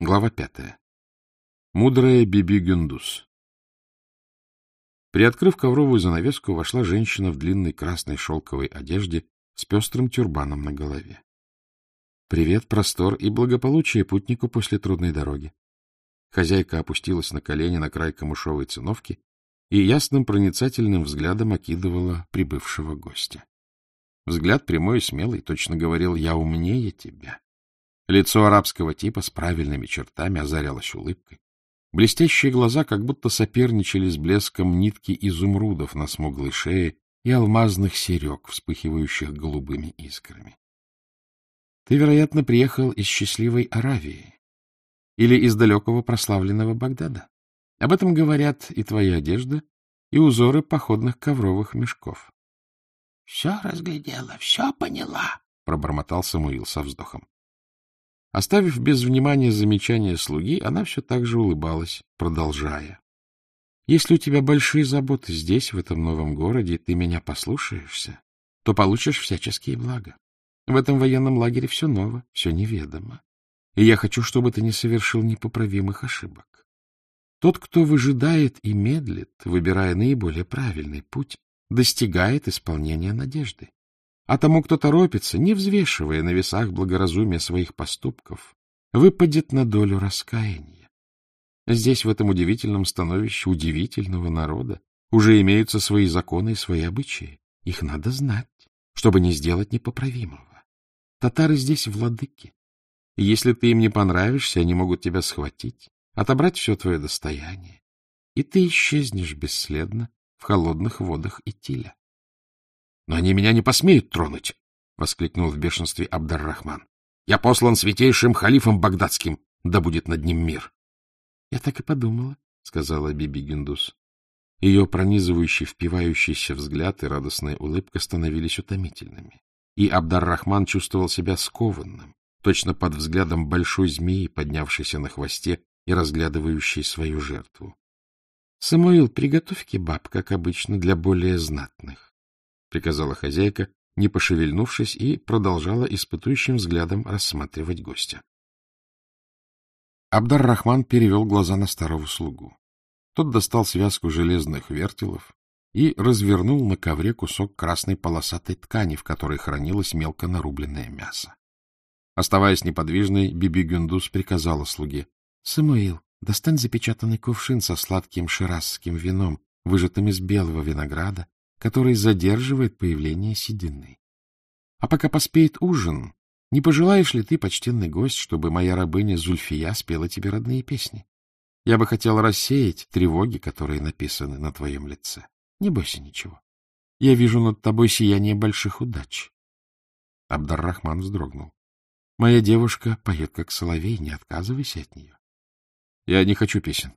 Глава пятая. Мудрая Биби Гюндус. Приоткрыв ковровую занавеску, вошла женщина в длинной красной шелковой одежде с пестрым тюрбаном на голове. Привет, простор и благополучие путнику после трудной дороги. Хозяйка опустилась на колени на край камышовой циновки и ясным проницательным взглядом окидывала прибывшего гостя. Взгляд прямой и смелый точно говорил «Я умнее тебя». Лицо арабского типа с правильными чертами озарялось улыбкой. Блестящие глаза как будто соперничали с блеском нитки изумрудов на смуглой шее и алмазных серег, вспыхивающих голубыми искрами. Ты, вероятно, приехал из счастливой Аравии или из далекого прославленного Багдада. Об этом говорят и твоя одежда, и узоры походных ковровых мешков. — Все разглядела, все поняла, — пробормотал Самуил со вздохом. Оставив без внимания замечания слуги, она все так же улыбалась, продолжая. — Если у тебя большие заботы здесь, в этом новом городе, и ты меня послушаешься, то получишь всяческие блага. В этом военном лагере все ново, все неведомо. И я хочу, чтобы ты не совершил непоправимых ошибок. Тот, кто выжидает и медлит, выбирая наиболее правильный путь, достигает исполнения надежды. А тому, кто торопится, не взвешивая на весах благоразумия своих поступков, выпадет на долю раскаяния. Здесь, в этом удивительном становище удивительного народа, уже имеются свои законы и свои обычаи. Их надо знать, чтобы не сделать непоправимого. Татары здесь владыки. И если ты им не понравишься, они могут тебя схватить, отобрать все твое достояние, и ты исчезнешь бесследно в холодных водах Итиля. Но они меня не посмеют тронуть! — воскликнул в бешенстве Абдар-Рахман. — Я послан святейшим халифом багдадским, да будет над ним мир. — Я так и подумала, — сказала Биби Гиндус. Ее пронизывающий, впивающийся взгляд и радостная улыбка становились утомительными. И Абдар-Рахман чувствовал себя скованным, точно под взглядом большой змеи, поднявшейся на хвосте и разглядывающей свою жертву. — Самуил, приготовь кебаб, как обычно, для более знатных. — приказала хозяйка, не пошевельнувшись, и продолжала испытующим взглядом рассматривать гостя. Абдар-Рахман перевел глаза на старого слугу. Тот достал связку железных вертелов и развернул на ковре кусок красной полосатой ткани, в которой хранилось мелко нарубленное мясо. Оставаясь неподвижной, Биби Гюндус приказала слуге. — Самуил, достань запечатанный кувшин со сладким ширасским вином, выжатым из белого винограда, который задерживает появление седины. А пока поспеет ужин, не пожелаешь ли ты, почтенный гость, чтобы моя рабыня Зульфия спела тебе родные песни? Я бы хотел рассеять тревоги, которые написаны на твоем лице. Не бойся ничего. Я вижу над тобой сияние больших удач. Абдар-Рахман вздрогнул. Моя девушка поет как соловей, не отказывайся от нее. Я не хочу песен.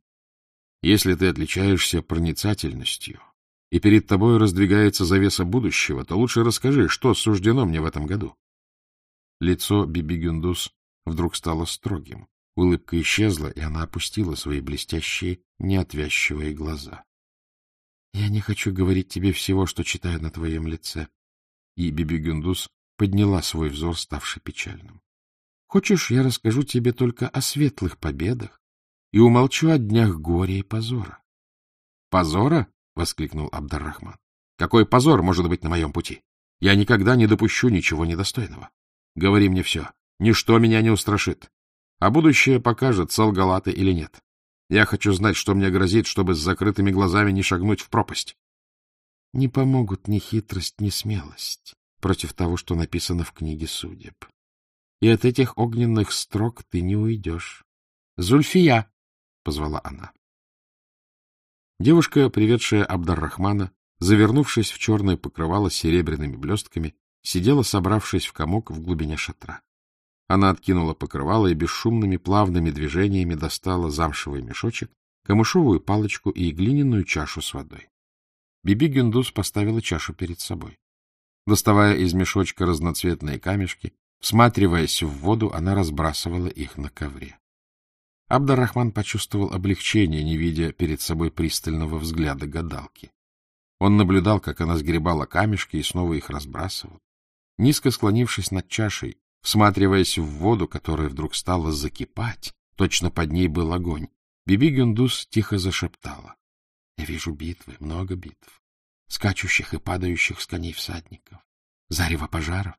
Если ты отличаешься проницательностью, и перед тобой раздвигается завеса будущего, то лучше расскажи, что суждено мне в этом году. Лицо Биби Гюндус вдруг стало строгим. Улыбка исчезла, и она опустила свои блестящие, неотвязчивые глаза. — Я не хочу говорить тебе всего, что читаю на твоем лице. И Биби Гюндус подняла свой взор, ставший печальным. — Хочешь, я расскажу тебе только о светлых победах и умолчу о днях горя и позора? — Позора? — воскликнул Абдаррахман. — Какой позор может быть на моем пути? Я никогда не допущу ничего недостойного. Говори мне все. Ничто меня не устрашит. А будущее покажет, солгала ты или нет. Я хочу знать, что мне грозит, чтобы с закрытыми глазами не шагнуть в пропасть. Не помогут ни хитрость, ни смелость против того, что написано в книге судеб. И от этих огненных строк ты не уйдешь. — Зульфия! — позвала она. Девушка, приведшая Абдар-Рахмана, завернувшись в черное покрывало с серебряными блестками, сидела, собравшись в комок в глубине шатра. Она откинула покрывало и бесшумными плавными движениями достала замшевый мешочек, камышовую палочку и глиняную чашу с водой. Биби Гюндус поставила чашу перед собой. Доставая из мешочка разноцветные камешки, всматриваясь в воду, она разбрасывала их на ковре. Абдаррахман почувствовал облегчение, не видя перед собой пристального взгляда гадалки. Он наблюдал, как она сгребала камешки и снова их разбрасывала. Низко склонившись над чашей, всматриваясь в воду, которая вдруг стала закипать, Точно под ней был огонь. Биби Гюндус тихо зашептала. — Я вижу битвы, много битв, скачущих и падающих с коней всадников, зарево пожаров.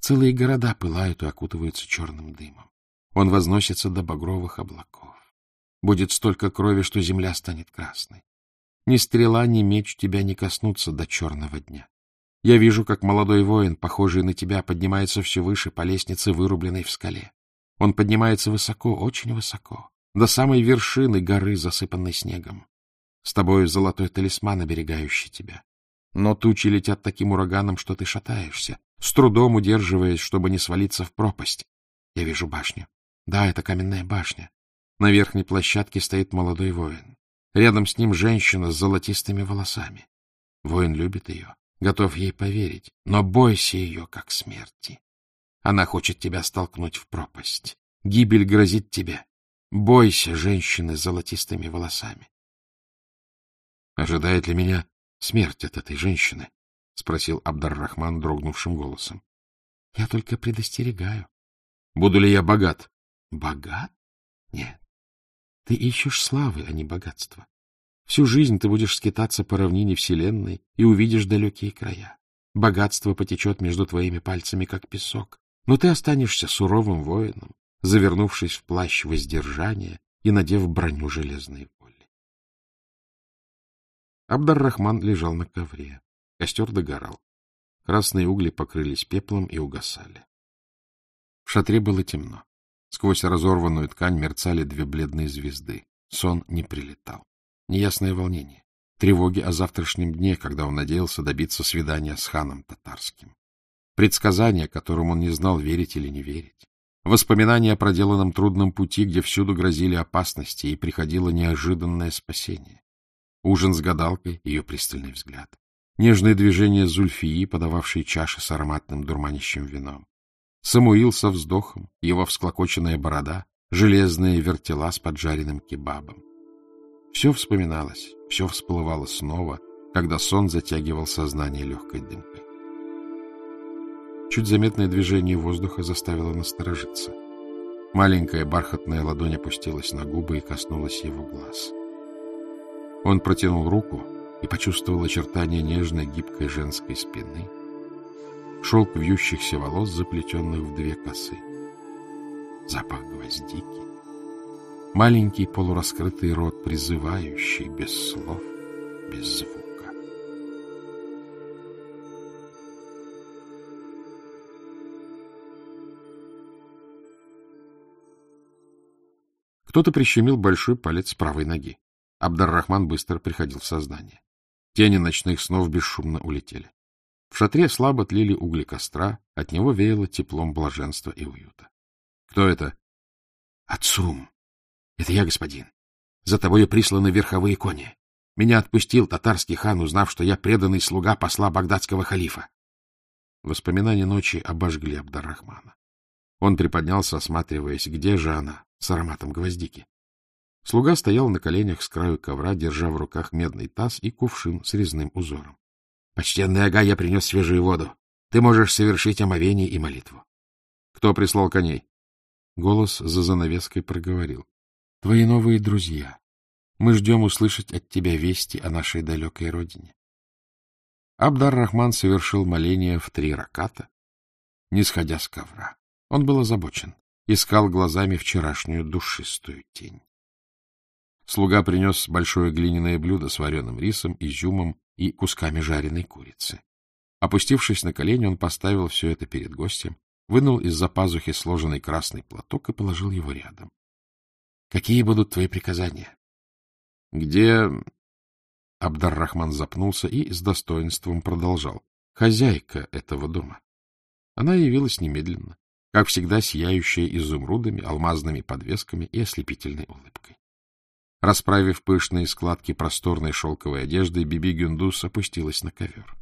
Целые города пылают и окутываются черным дымом. Он возносится до багровых облаков. Будет столько крови, что земля станет красной. Ни стрела, ни меч тебя не коснутся до черного дня. Я вижу, как молодой воин, похожий на тебя, поднимается все выше по лестнице, вырубленной в скале. Он поднимается высоко, очень высоко, до самой вершины горы, засыпанной снегом. С тобой золотой талисман, оберегающий тебя. Но тучи летят таким ураганом, что ты шатаешься, с трудом удерживаясь, чтобы не свалиться в пропасть. Я вижу башню. Да, это каменная башня. На верхней площадке стоит молодой воин. Рядом с ним женщина с золотистыми волосами. Воин любит ее готов ей поверить, но бойся ее, как смерти. Она хочет тебя столкнуть в пропасть. Гибель грозит тебе. Бойся женщины с золотистыми волосами. — Ожидает ли меня смерть от этой женщины? — спросил Абдар-Рахман дрогнувшим голосом. — Я только предостерегаю. — Буду ли я богат? — Богат? Нет. Ты ищешь славы, а не богатства. Всю жизнь ты будешь скитаться по равнине Вселенной и увидишь далекие края. Богатство потечет между твоими пальцами, как песок, но ты останешься суровым воином, завернувшись в плащ воздержания и надев броню железной воли. Абдар-Рахман лежал на ковре. Костер догорал. Красные угли покрылись пеплом и угасали. В шатре было темно. Сквозь разорванную ткань мерцали две бледные звезды. Сон не прилетал. Неясное волнение, тревоги о завтрашнем дне, когда он надеялся добиться свидания с ханом татарским, предсказания, которым он не знал, верить или не верить, воспоминания о проделанном трудном пути, где всюду грозили опасности и приходило неожиданное спасение, ужин с гадалкой, ее пристальный взгляд, нежные движения Зульфии, подававшей чаши с ароматным дурманящим вином, Самуил со вздохом, его всклокоченная борода, железные вертела с поджаренным кебабом. Все вспоминалось, все всплывало снова, когда сон затягивал сознание легкой дымкой. Чуть заметное движение воздуха заставило насторожиться. Маленькая бархатная ладонь опустилась на губы и коснулась его глаз. Он протянул руку и почувствовал очертания нежной гибкой женской спины, шелк вьющихся волос, заплетенных в две косы, запах гвоздики, Маленький полураскрытый рот, призывающий без слов, без звука. Кто-то прищемил большой палец правой ноги. Абдар-Рахман быстро приходил в сознание. Тени ночных снов бесшумно улетели. В шатре слабо тлели угли костра, от него веяло теплом блаженства и уюта. — Кто это? — Отцум! — Это я, господин. За тобою присланы верховые кони. Меня отпустил татарский хан, узнав, что я преданный слуга посла багдадского халифа. Воспоминания ночи обожгли Абдаррахмана. Он приподнялся, осматриваясь, где же она, с ароматом гвоздики. Слуга стоял на коленях с краю ковра, держа в руках медный таз и кувшин с резным узором. — Почтенный ага, я принес свежую воду. Ты можешь совершить омовение и молитву. — Кто прислал коней? Голос за занавеской проговорил твои новые друзья. Мы ждем услышать от тебя вести о нашей далекой родине. Абдар-Рахман совершил моление в три раката, не сходя с ковра. Он был озабочен, искал глазами вчерашнюю душистую тень. Слуга принес большое глиняное блюдо с вареным рисом, изюмом и кусками жареной курицы. Опустившись на колени, он поставил все это перед гостем, вынул из-за пазухи сложенный красный платок и положил его рядом. Какие будут твои приказания? — Где... Абдар-Рахман запнулся и с достоинством продолжал. — Хозяйка этого дома. Она явилась немедленно, как всегда сияющая изумрудами, алмазными подвесками и ослепительной улыбкой. Расправив пышные складки просторной шелковой одежды, Биби Гюндус опустилась на ковер.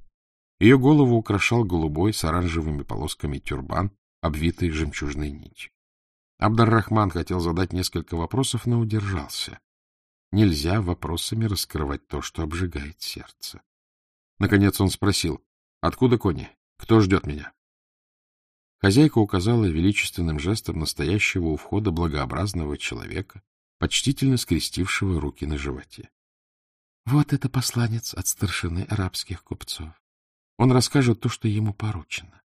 Ее голову украшал голубой с оранжевыми полосками тюрбан, обвитый жемчужной нитью. Абдар-Рахман хотел задать несколько вопросов, но удержался. Нельзя вопросами раскрывать то, что обжигает сердце. Наконец он спросил, откуда кони? Кто ждет меня? Хозяйка указала величественным жестом настоящего у входа благообразного человека, почтительно скрестившего руки на животе. — Вот это посланец от старшины арабских купцов. Он расскажет то, что ему поручено.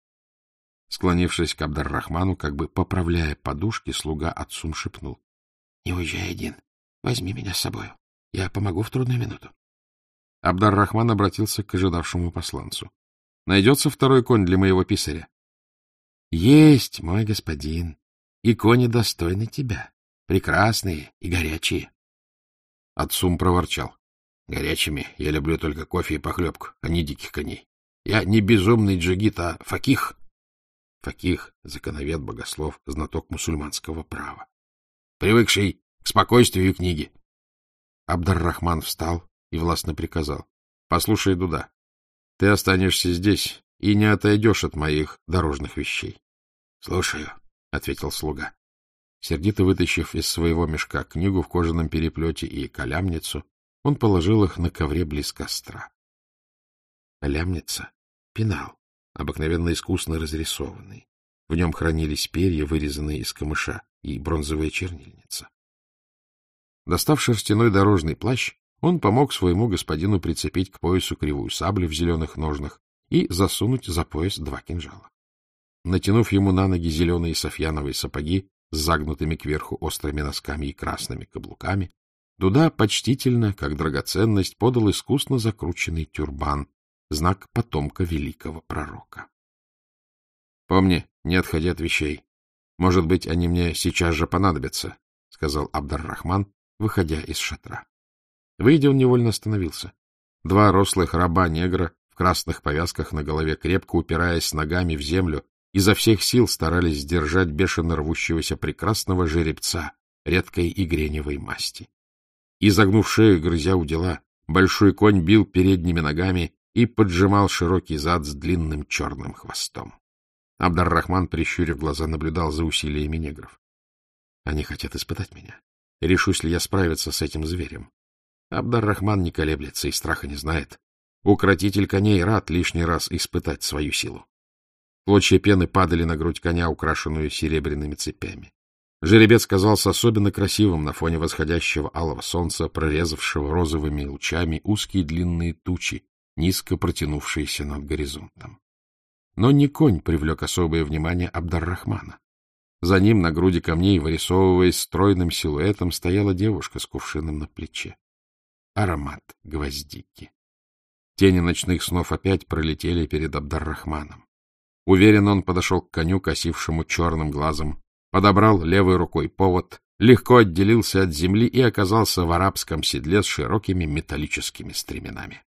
Склонившись к Абдар-Рахману, как бы поправляя подушки, слуга отцум шепнул. — Не уезжай один. Возьми меня с собой. Я помогу в трудную минуту. Абдар-Рахман обратился к ожидавшему посланцу. — Найдется второй конь для моего писаря? — Есть, мой господин. И кони достойны тебя. Прекрасные и горячие. Отцум проворчал. — Горячими я люблю только кофе и похлебку, а не диких коней. Я не безумный джигит, а факих. Факих — законовед, богослов, знаток мусульманского права. Привыкший к спокойствию и книге. Абдар-Рахман встал и властно приказал. — Послушай, Дуда, ты останешься здесь и не отойдешь от моих дорожных вещей. — Слушаю, — ответил слуга. Сердито вытащив из своего мешка книгу в кожаном переплете и калямницу, он положил их на ковре близ костра. Калямница — пенал, обыкновенно искусно разрисованный. В нем хранились перья, вырезанные из камыша, и бронзовая чернильница. Достав шерстяной дорожный плащ, он помог своему господину прицепить к поясу кривую саблю в зеленых ножнах и засунуть за пояс два кинжала. Натянув ему на ноги зеленые софьяновые сапоги с загнутыми кверху острыми носками и красными каблуками, Дуда почтительно, как драгоценность, подал искусно закрученный тюрбан, знак потомка великого пророка. — Помни, не отходи от вещей. Может быть, они мне сейчас же понадобятся, — сказал Абдар-Рахман, выходя из шатра. Выйдя, он невольно остановился. Два рослых раба-негра в красных повязках на голове, крепко упираясь ногами в землю, изо всех сил старались сдержать бешено рвущегося прекрасного жеребца редкой и греневой масти. Изогнув шею, грызя у дела, большой конь бил передними ногами и поджимал широкий зад с длинным черным хвостом. Абдар-Рахман, прищурив глаза, наблюдал за усилиями негров. Они хотят испытать меня. Решусь ли я справиться с этим зверем? Абдар-Рахман не колеблется и страха не знает. Укротитель коней рад лишний раз испытать свою силу. Клочья пены падали на грудь коня, украшенную серебряными цепями. Жеребец казался особенно красивым на фоне восходящего алого солнца, прорезавшего розовыми лучами узкие длинные тучи, низко протянувшиеся над горизонтом. Но не конь привлек особое внимание Абдар-Рахмана. За ним на груди камней, вырисовываясь стройным силуэтом, стояла девушка с кувшином на плече аромат гвоздики. Тени ночных снов опять пролетели перед Абдар-Рахманом. Уверен, он подошел к коню, косившему черным глазом, подобрал левой рукой повод, легко отделился от земли и оказался в арабском седле с широкими металлическими стременами.